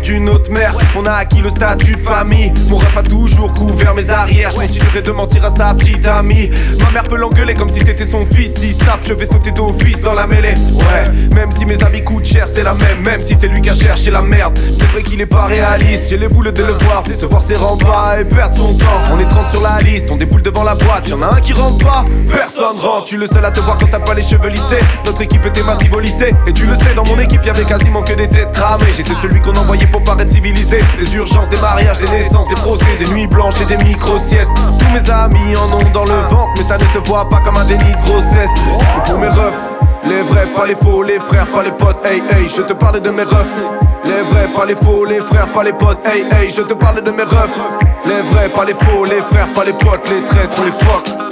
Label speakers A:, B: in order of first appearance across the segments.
A: d'une autre mère. On a acquis le statut de famille. Mon ref a toujours couvert mes. Je continuerai de mentir à sa petite amie. Ma mère peut l'engueuler comme si c'était son fils. Si tape, je vais sauter d'office dans la mêlée. Ouais, même si mes amis coûtent cher, c'est la même. Même si c'est lui qui a cherché la merde. C'est vrai qu'il est pas réaliste. J'ai les boules de le voir, décevoir ses remparts et perdre son temps. On est 30 sur la liste, on déboule devant la boîte. Y'en a un qui rentre pas, personne rentre. Tu le seul à te voir quand t'as pas les cheveux lissés. Notre équipe était massive au. Et tu le sais, dans mon équipe, y'avait quasiment que des têtes cramées. J'étais celui qu'on envoyait pour paraître civilisé. Les urgences, des mariages, des naissances, des procès, des nuits blanches et des micro-siestes. Tous mes amis en ont dans le ventre, mais ça ne se voit pas comme un déni grossesse. C'est pour mes refs. Les vrais, pas les faux, les frères, pas les potes, hey hey, je te parle de mes refs. Les vrais, pas les faux, les frères, pas les potes, hey hey, je te parle de mes refs. Les vrais, pas les faux, les frères, pas les potes, les traîtres, les fuck.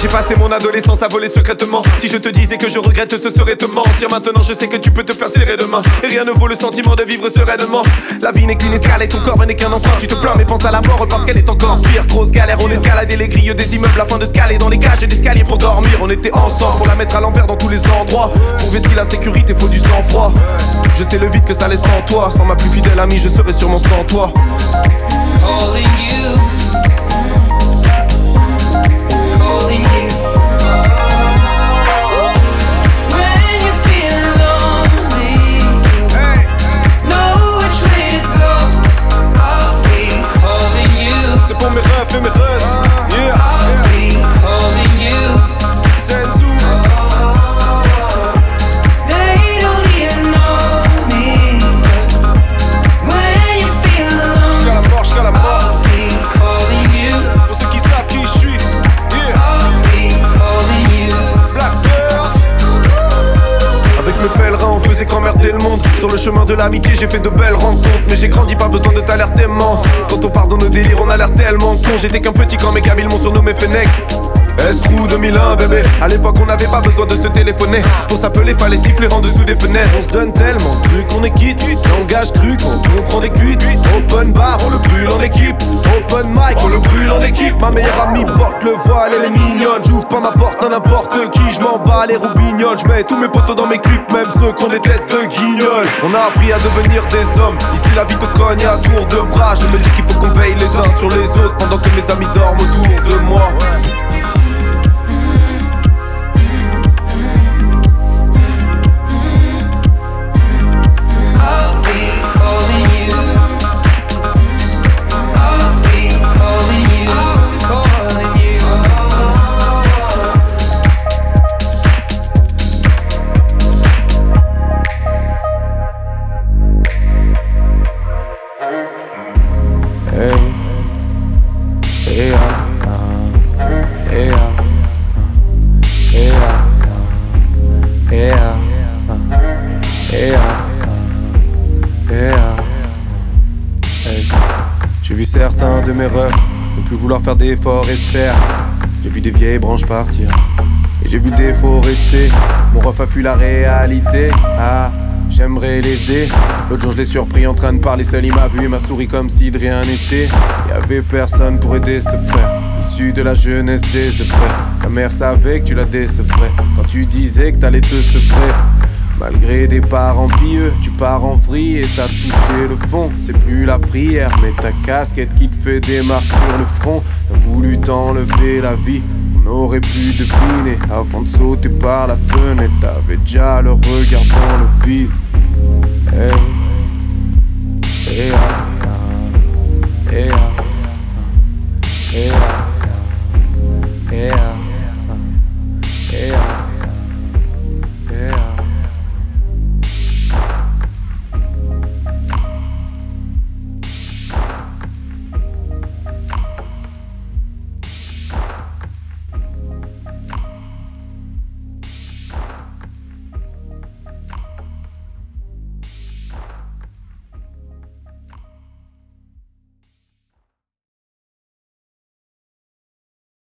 A: C'est mon adolescence à voler secrètement. Si je te disais que je regrette, ce serait te mentir. Maintenant, je sais que tu peux te faire serrer demain. Et rien ne vaut le sentiment de vivre sereinement. La vie n'est qu'une escale et ton corps n'est qu'un enfant. Tu te plains, mais pense à la mort parce qu'elle est encore pire. Grosse galère, on escaladait les grilles des immeubles afin de scaler dans les cages et d'escaliers pour dormir. On était ensemble pour la mettre à l'envers dans tous les endroits. Pour vestir la sécurité, faut du sang-froid. Je sais le vide que ça laisse en toi. Sans ma plus fidèle amie, je serais sûrement sans toi. pour Sur le chemin de l'amitié, j'ai fait de belles rencontres. Mais j'ai grandi, pas besoin de t'alertement. Quand on pardonne nos délires, on a l'air tellement con. J'étais qu'un petit quand mes cabines m'ont surnommé Fennec. Escrew 2001 bébé. À l'époque on n'avait pas besoin de se téléphoner. Pour s'appeler fallait siffler en dessous des fenêtres. On se donne tellement de trucs on est quitte. Langage cru quand on prend des cuites. Open bar on le brûle en équipe. Open mic on le brûle en équipe. Ma meilleure amie porte le voile elle est mignonne. J'ouvre pas ma porte à n'importe qui Je m'en bats les roubignoles. Je mets tous mes potos dans mes clips Même ceux qui ont des têtes de guignols On a appris à devenir des hommes. Ici la vie te cogne à tour de bras. Je me dis qu'il faut qu'on veille les uns sur les autres Pendant que mes amis faire d'efforts et J'ai vu des vieilles branches partir. Et j'ai vu des faux rester. Mon ref a fui la réalité. Ah, j'aimerais l'aider. L'autre jour, je l'ai surpris en train de parler seul. Il m'a vu et m'a souri comme si de rien n'était. Y avait personne pour aider ce frère. Issu de la jeunesse des frères. Ta mère savait que tu la décevrais. Quand tu disais que t'allais te sevrer. Malgré des parents pieux, tu pars en vrille et t'as touché le fond. C'est plus la prière, mais ta casquette qui te fait des marques sur le front. T'as voulu t'enlever la vie, on aurait pu deviner. Avant de sauter par la fenêtre, t'avais déjà le regard dans le vide. Hey,